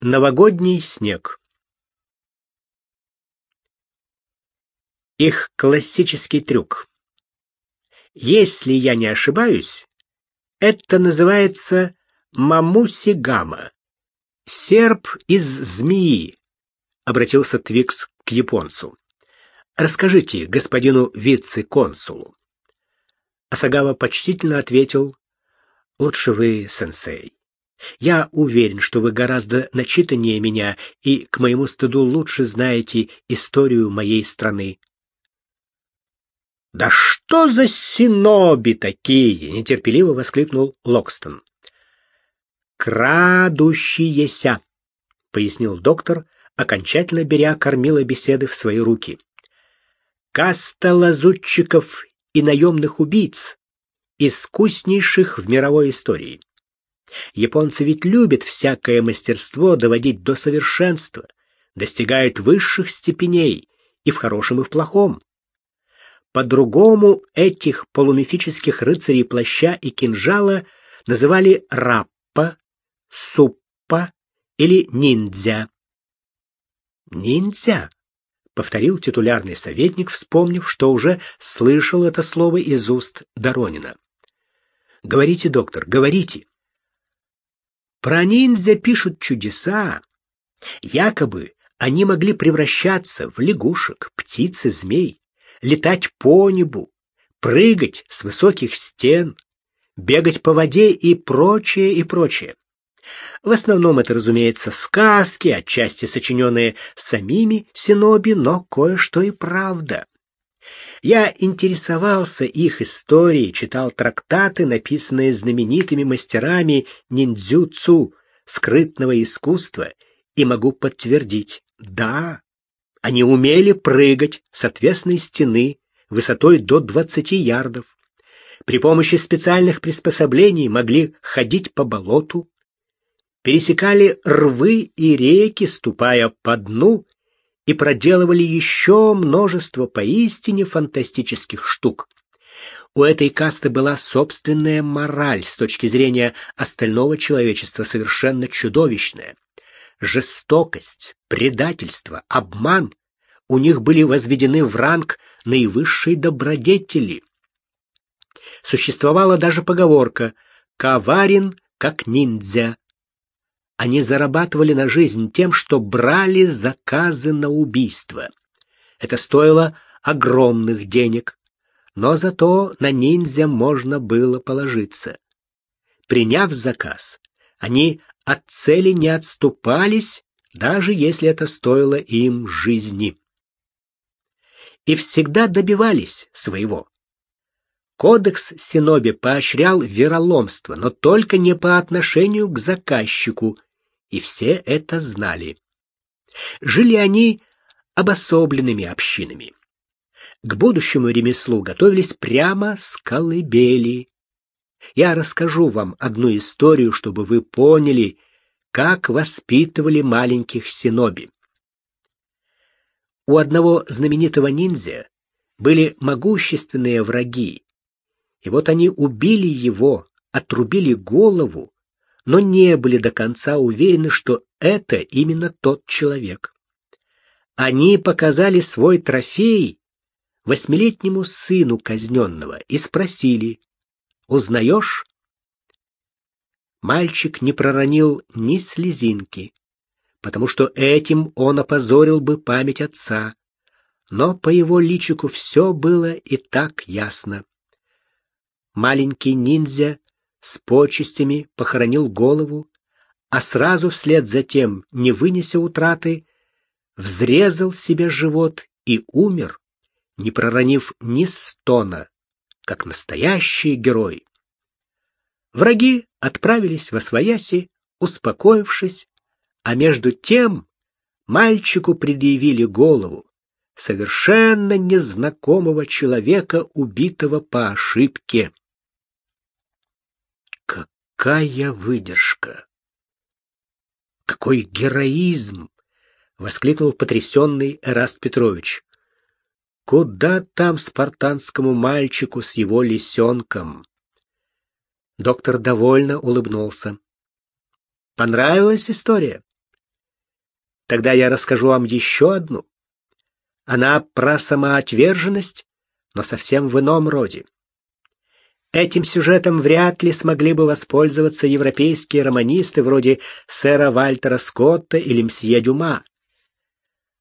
Новогодний снег. Их классический трюк. Если я не ошибаюсь, это называется мамусигама. Серп из змеи, обратился Твикс к японцу. Расскажите господину вице-консулу. Асагава почтительно ответил: "Лучше вы, сенсей. Я уверен, что вы гораздо начитаннее меня и, к моему стыду, лучше знаете историю моей страны. «Да что за синоби такие!» — нетерпеливо воскликнул Локстон. «Крадущиеся!» — пояснил доктор, окончательно беря кормила беседы в свои руки. «Каста лазутчиков и наемных убийц, искуснейших в мировой истории. Японцы ведь любят всякое мастерство доводить до совершенства, достигают высших степеней и в хорошем, и в плохом. По-другому этих полумифических рыцарей плаща и кинжала называли раппа, суппа или ниндзя. Ниндзя, повторил титулярный советник, вспомнив, что уже слышал это слово из уст Доронина. Говорите, доктор, говорите. Про ниндзя пишут чудеса. Якобы они могли превращаться в лягушек, птиц и змей, летать по небу, прыгать с высоких стен, бегать по воде и прочее, и прочее. В основном это, разумеется, сказки, отчасти сочиненные самими синоби, но кое-что и правда. Я интересовался их историей, читал трактаты, написанные знаменитыми мастерами ниндзюцу, скрытного искусства, и могу подтвердить, да, они умели прыгать с отвесной стены высотой до 20 ярдов. При помощи специальных приспособлений могли ходить по болоту, пересекали рвы и реки, ступая по дну и проделывали еще множество поистине фантастических штук. У этой касты была собственная мораль с точки зрения остального человечества совершенно чудовищная. Жестокость, предательство, обман у них были возведены в ранг наивысшей добродетели. Существовала даже поговорка «коварен, как ниндзя». Они зарабатывали на жизнь тем, что брали заказы на убийство. Это стоило огромных денег, но зато на ниндзя можно было положиться. Приняв заказ, они от цели не отступались, даже если это стоило им жизни. И всегда добивались своего. Кодекс Синоби поощрял вероломство, но только не по отношению к заказчику и все это знали. Жили они обособленными общинами. К будущему ремеслу готовились прямо с колыбели. Я расскажу вам одну историю, чтобы вы поняли, как воспитывали маленьких синоби. У одного знаменитого ниндзя были могущественные враги. И вот они убили его, отрубили голову но не были до конца уверены, что это именно тот человек. Они показали свой трофей восьмилетнему сыну казненного и спросили, «Узнаешь?» Мальчик не проронил ни слезинки, потому что этим он опозорил бы память отца, но по его личику все было и так ясно. Маленький ниндзя с почестями похоронил голову, а сразу вслед за тем, не вынеся утраты, взрезал себе живот и умер, не проронив ни стона, как настоящий герой. Враги отправились во свояси, успокоившись, а между тем мальчику предъявили голову совершенно незнакомого человека, убитого по ошибке. Какая выдержка! Какой героизм! воскликнул потрясенный Эраст Петрович. Куда там спартанскому мальчику с его лисенком? Доктор довольно улыбнулся. Понравилась история? Тогда я расскажу вам еще одну. Она про самоотверженность, но совсем в ином роде. Этим сюжетом вряд ли смогли бы воспользоваться европейские романисты вроде сэра Вальтера Скотта или мсье Дюма.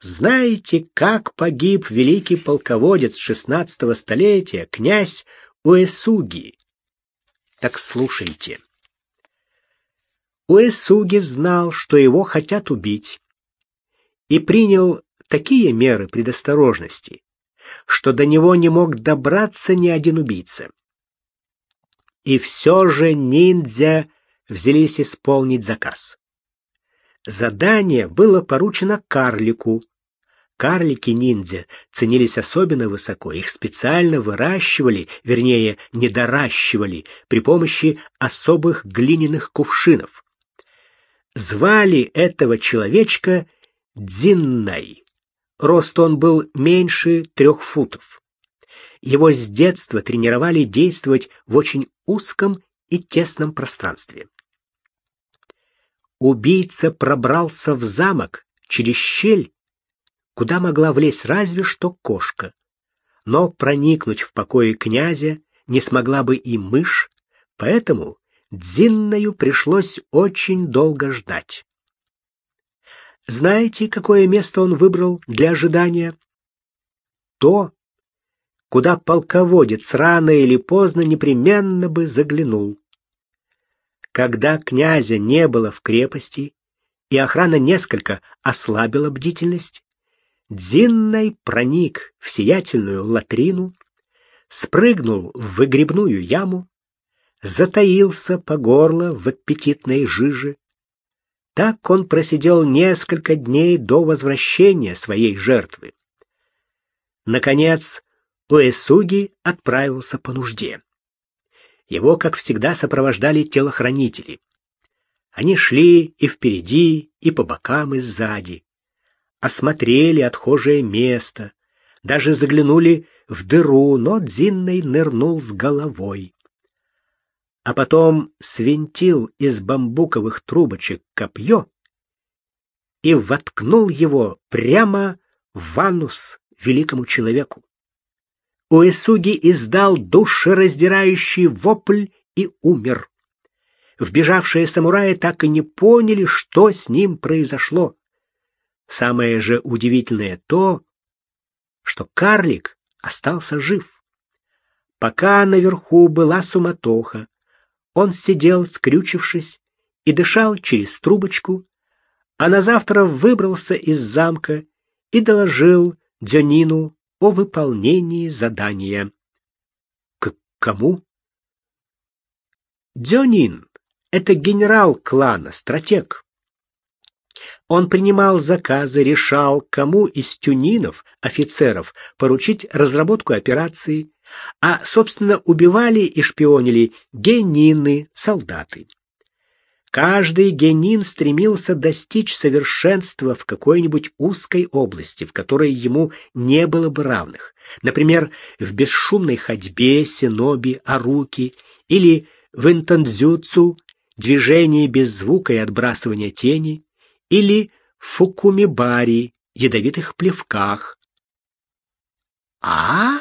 Знаете, как погиб великий полководец XVI столетия, князь Уэсуги? Так слушайте. Уэсуги знал, что его хотят убить, и принял такие меры предосторожности, что до него не мог добраться ни один убийца. И все же ниндзя взялись исполнить заказ. Задание было поручено карлику. Карлики-ниндзя ценились особенно высоко, их специально выращивали, вернее, недоращивали при помощи особых глиняных кувшинов. Звали этого человечка Дзиннай. Рост он был меньше трех футов. Его с детства тренировали действовать в очень узком и тесном пространстве. Убийца пробрался в замок через щель, куда могла влезть разве что кошка. Но проникнуть в покои князя не смогла бы и мышь, поэтому Дзинною пришлось очень долго ждать. Знаете, какое место он выбрал для ожидания? То, куда полководец рано или поздно непременно бы заглянул. Когда князя не было в крепости, и охрана несколько ослабила бдительность, Дзинной проник в сиятельную латрину, спрыгнул в выгребную яму, затаился по горло в аппетитной жиже, так он просидел несколько дней до возвращения своей жертвы. Наконец, Уэсуги отправился по нужде. Его, как всегда, сопровождали телохранители. Они шли и впереди, и по бокам, и сзади. Осмотрели отхожее место, даже заглянули в дыру, но Дзинный нырнул с головой а потом свинтил из бамбуковых трубочек копье и воткнул его прямо в анус великому человеку. Уэсуги издал душераздирающий вопль и умер. Вбежавшие самураи так и не поняли, что с ним произошло. Самое же удивительное то, что карлик остался жив. Пока наверху была суматоха, он сидел, скрючившись, и дышал через трубочку, а на завтра выбрался из замка и доложил Дзёнину о выполнении задания. К кому? Дзёнин — это генерал клана, стратег. Он принимал заказы, решал, кому из тюнинов, офицеров, поручить разработку операции, а, собственно, убивали и шпионили генины, солдаты. Каждый генин стремился достичь совершенства в какой-нибудь узкой области, в которой ему не было бы равных. Например, в бесшумной ходьбе, синоби, аруки или в интандзюцу, движении без звука и отбрасывания тени, или в фукумибари, ядовитых плевках. А?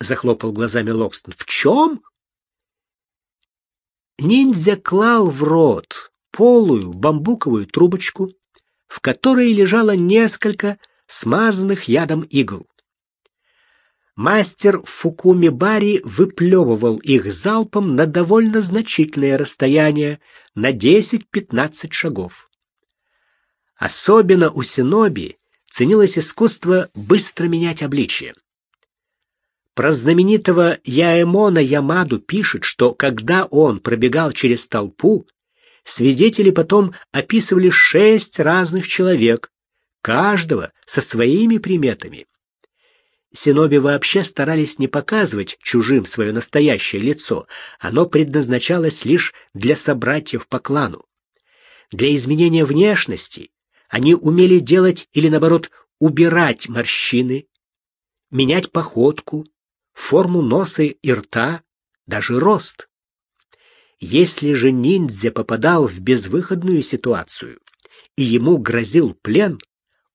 захлопал глазами Локстон. В чем? Ниндзя клал в рот полую бамбуковую трубочку, в которой лежало несколько смазанных ядом игл. Мастер Фукуми Бари выплевывал их залпом на довольно значительное расстояние, на 10-15 шагов. Особенно у синоби ценилось искусство быстро менять обличие. Про знаменитого Яэмона Ямаду пишет, что когда он пробегал через толпу, свидетели потом описывали шесть разных человек, каждого со своими приметами. Синоби вообще старались не показывать чужим свое настоящее лицо, оно предназначалось лишь для собратьев по клану. Для изменения внешности они умели делать или, наоборот, убирать морщины, менять походку, форму носа и рта, даже рост. Если же ниндзя попадал в безвыходную ситуацию и ему грозил плен,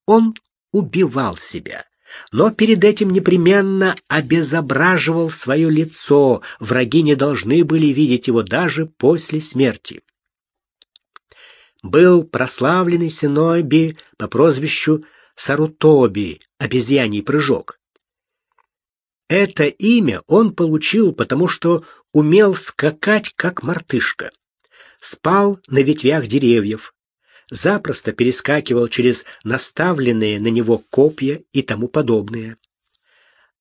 он убивал себя. Но перед этим непременно обезображивал свое лицо. Враги не должны были видеть его даже после смерти. Был прославленный Синоби по прозвищу Сарутоби, обезьяний прыжок. Это имя он получил, потому что умел скакать, как мартышка. Спал на ветвях деревьев, запросто перескакивал через наставленные на него копья и тому подобное.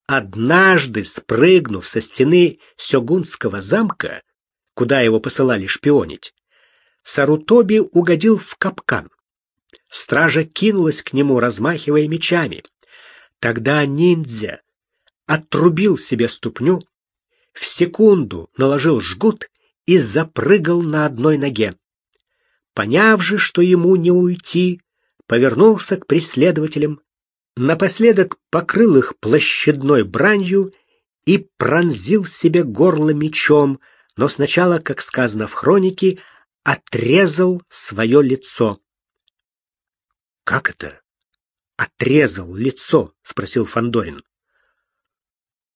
Однажды, спрыгнув со стены Сёгунского замка, куда его посылали шпионить, Сарутоби угодил в капкан. Стража кинулась к нему, размахивая мечами. Тогда ниндзя отрубил себе ступню, в секунду наложил жгут и запрыгал на одной ноге. Поняв же, что ему не уйти, повернулся к преследователям, напоследок покрыл их площадной бранью и пронзил себе горло мечом, но сначала, как сказано в хронике, отрезал свое лицо. Как это? Отрезал лицо, спросил Фандорин.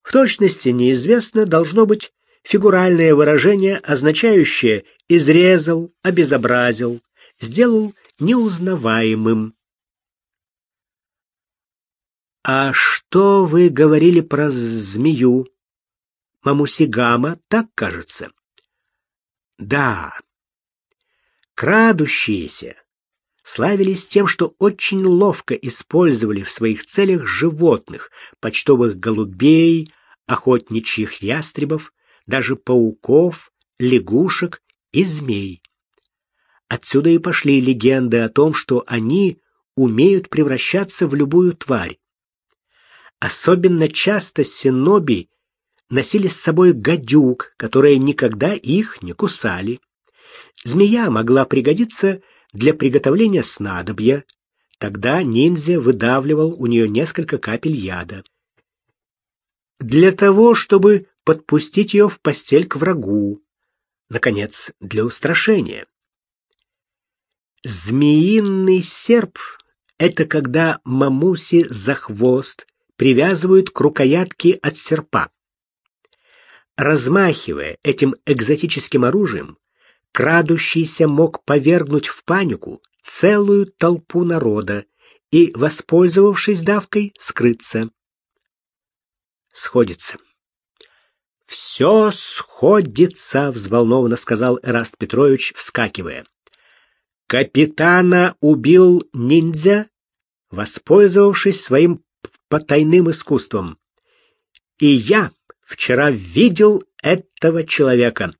В точности неизвестно, должно быть фигуральное выражение, означающее изрезал, обезобразил, сделал неузнаваемым. А что вы говорили про змею? Мамусигама, так кажется. Да. Крадущиеся славились тем, что очень ловко использовали в своих целях животных, почтовых голубей, охотничьих ястребов, даже пауков, лягушек и змей. Отсюда и пошли легенды о том, что они умеют превращаться в любую тварь. Особенно часто синоби носили с собой гадюк, которые никогда их не кусали. Змея могла пригодиться для приготовления снадобья. Тогда ниндзя выдавливал у нее несколько капель яда. Для того, чтобы подпустить ее в постель к врагу. Наконец, для устрашения. Змеиный серп — это когда мамуси за хвост привязывают к рукоятке от серпа. Размахивая этим экзотическим оружием, крадущийся мог повергнуть в панику целую толпу народа и, воспользовавшись давкой, скрыться. Сходится. Все сходится, взволнованно сказал Эраст Петрович, вскакивая. Капитана убил ниндзя, воспользовавшись своим потайным искусством. И я вчера видел этого человека.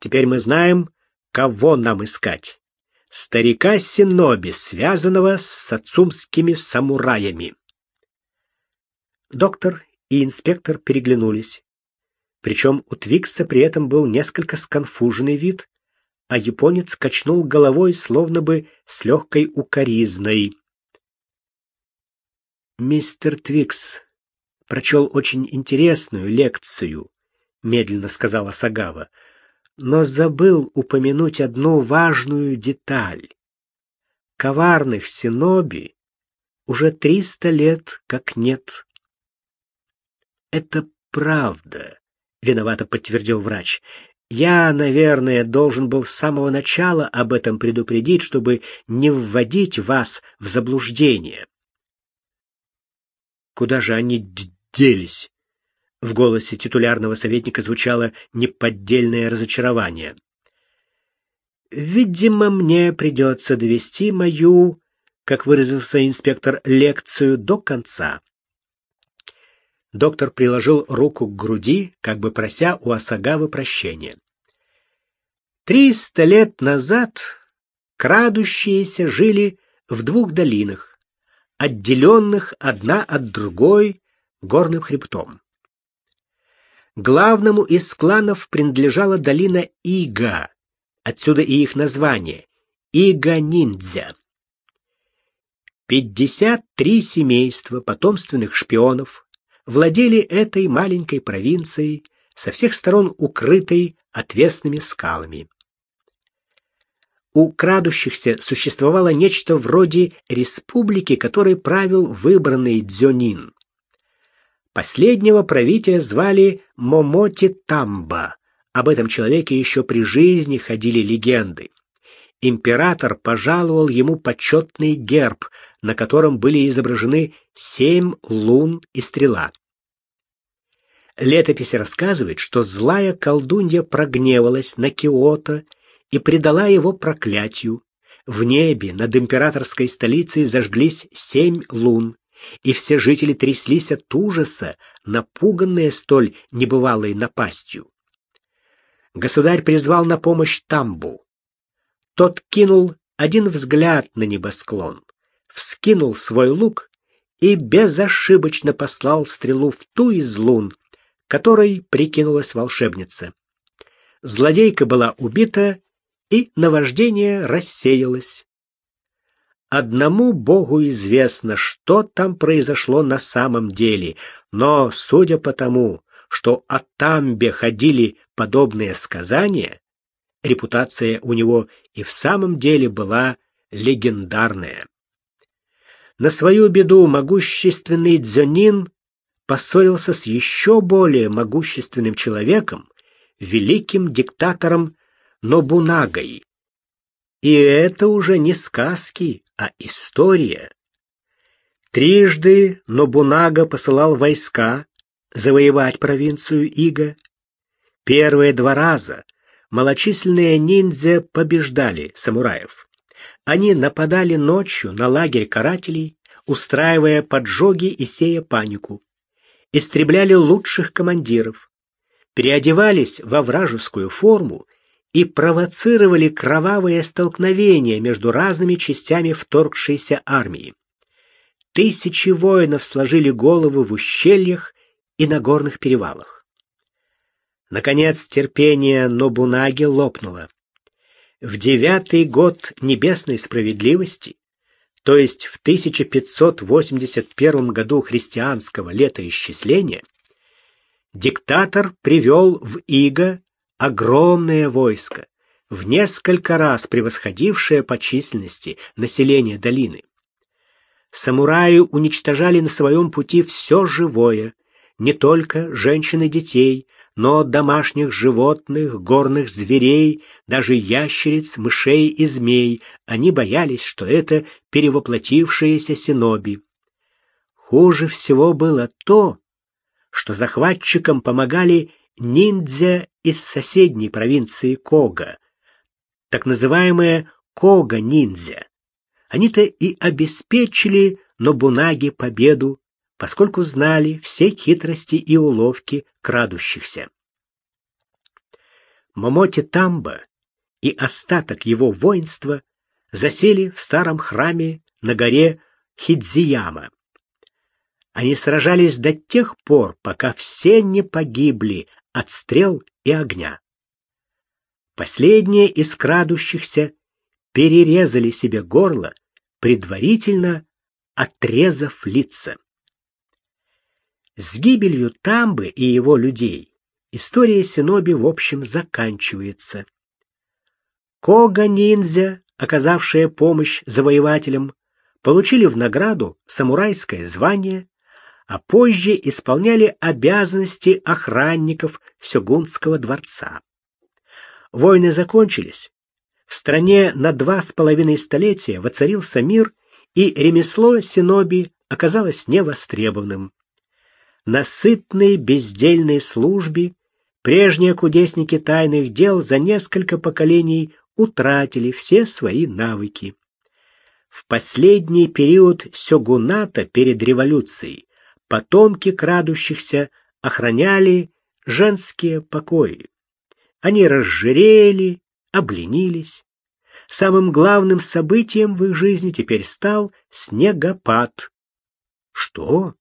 Теперь мы знаем, Кого нам искать? Старика Синоби, связанного с сацумскими самураями. Доктор и инспектор переглянулись. Причем у Твикса при этом был несколько сконфуженный вид, а японец качнул головой, словно бы с легкой укоризной. «Мистер Твикс прочел очень интересную лекцию», — медленно сказала Сагава но забыл упомянуть одну важную деталь. Коварных синоби уже триста лет как нет. Это правда, виновато подтвердил врач. Я, наверное, должен был с самого начала об этом предупредить, чтобы не вводить вас в заблуждение. Куда же они делись? В голосе титулярного советника звучало неподдельное разочарование. Видимо, мне придется довести мою, как выразился инспектор, лекцию до конца. Доктор приложил руку к груди, как бы прося у Асагавы прощения. Триста лет назад крадущиеся жили в двух долинах, отделенных одна от другой горным хребтом. Главному из кланов принадлежала долина Ига, отсюда и их название Ига-ниндзя. 53 семейства потомственных шпионов владели этой маленькой провинцией, со всех сторон укрытой отвесными скалами. у крадущихся существовало нечто вроде республики, которой правил выбранный дзёнин. Последнего правителя звали Момоти Тамба. Об этом человеке еще при жизни ходили легенды. Император пожаловал ему почетный герб, на котором были изображены семь лун и стрела. Летопись рассказывает, что злая колдунья прогневалась на Киото и предала его проклятию. В небе над императорской столицей зажглись семь лун, и все жители тряслись от ужаса, напуганные столь небывалой напастью. Государь призвал на помощь Тамбу. Тот кинул один взгляд на небосклон, вскинул свой лук и безошибочно послал стрелу в ту из лун, которой прикинулась волшебница. Злодейка была убита, и наваждение рассеялось. Одному Богу известно, что там произошло на самом деле, но, судя по тому, что о Тамбе ходили подобные сказания, репутация у него и в самом деле была легендарная. На свою беду могущественный Дзёнин поссорился с еще более могущественным человеком, великим диктатором Нобунагой. И это уже не сказки, а история. Трижды Нобунага посылал войска завоевать провинцию Ига. Первые два раза малочисленные ниндзя побеждали самураев. Они нападали ночью на лагерь карателей, устраивая поджоги и сея панику. Истребляли лучших командиров, переодевались во вражескую форму и провоцировали кровавые столкновения между разными частями вторгшейся армии. Тысячи воинов сложили головы в ущельях и на горных перевалах. Наконец терпение Нобунаги лопнуло. В девятый год небесной справедливости, то есть в 1581 году христианского летоисчисления, диктатор привел в Иго огромное войско, в несколько раз превосходившее по численности население долины. Самураи уничтожали на своем пути все живое, не только женщин и детей, но домашних животных, горных зверей, даже ящериц, мышей и змей. Они боялись, что это перевоплотившиеся синоби. Хуже всего было то, что захватчикам помогали ниндзя из соседней провинции Кога, так называемые Кога-ниндзя. Они-то и обеспечили Нобунаге победу, поскольку знали все хитрости и уловки крадущихся. Момоти Тамба и остаток его воинства засели в старом храме на горе Хидзияма. Они сражались до тех пор, пока все не погибли от стрел и огня. Последние из крадущихся перерезали себе горло, предварительно отрезав лица. С гибелью Тамбы и его людей история Синоби в общем заканчивается. Кога-ниндзя, оказавшая помощь завоевателям, получили в награду самурайское звание, а позже исполняли обязанности охранников Сёгунского дворца. Войны закончились. В стране на два с половиной столетия воцарился мир, и ремесло синоби оказалось невостребованным. На сытной бездельной службе прежние кудесники тайных дел за несколько поколений утратили все свои навыки. В последний период сёгуната перед революцией потомки крадущихся охраняли женские покои. Они разжирели, обленились. Самым главным событием в их жизни теперь стал снегопад. Что?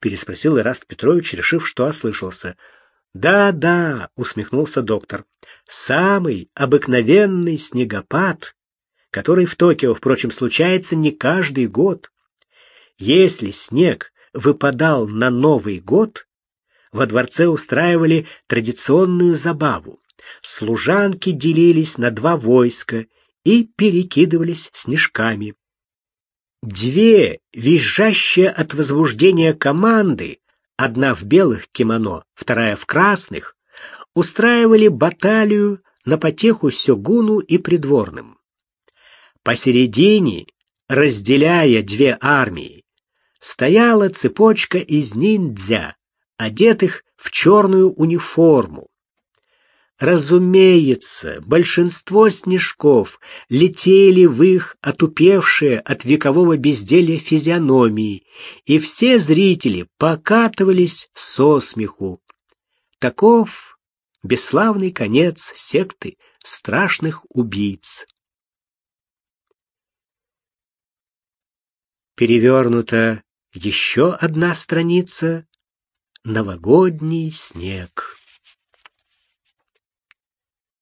Переспросил Ираст Петрович, решив, что ослышался. Да-да, усмехнулся доктор. Самый обыкновенный снегопад, который в Токио, впрочем, случается не каждый год. Если снег выпадал на Новый год, во дворце устраивали традиционную забаву. Служанки делились на два войска и перекидывались снежками. Две визжащие от возбуждения команды, одна в белых кимоно, вторая в красных, устраивали баталию на потеху сёгуну и придворным. Посередине, разделяя две армии, стояла цепочка из ниндзя, одетых в черную униформу. Разумеется, большинство снежков летели в их отупевшие от векового безделья физиономии, и все зрители покатывались со смеху. Таков бесславный конец секты страшных убийц. Перевернута еще одна страница «Новогодний снег».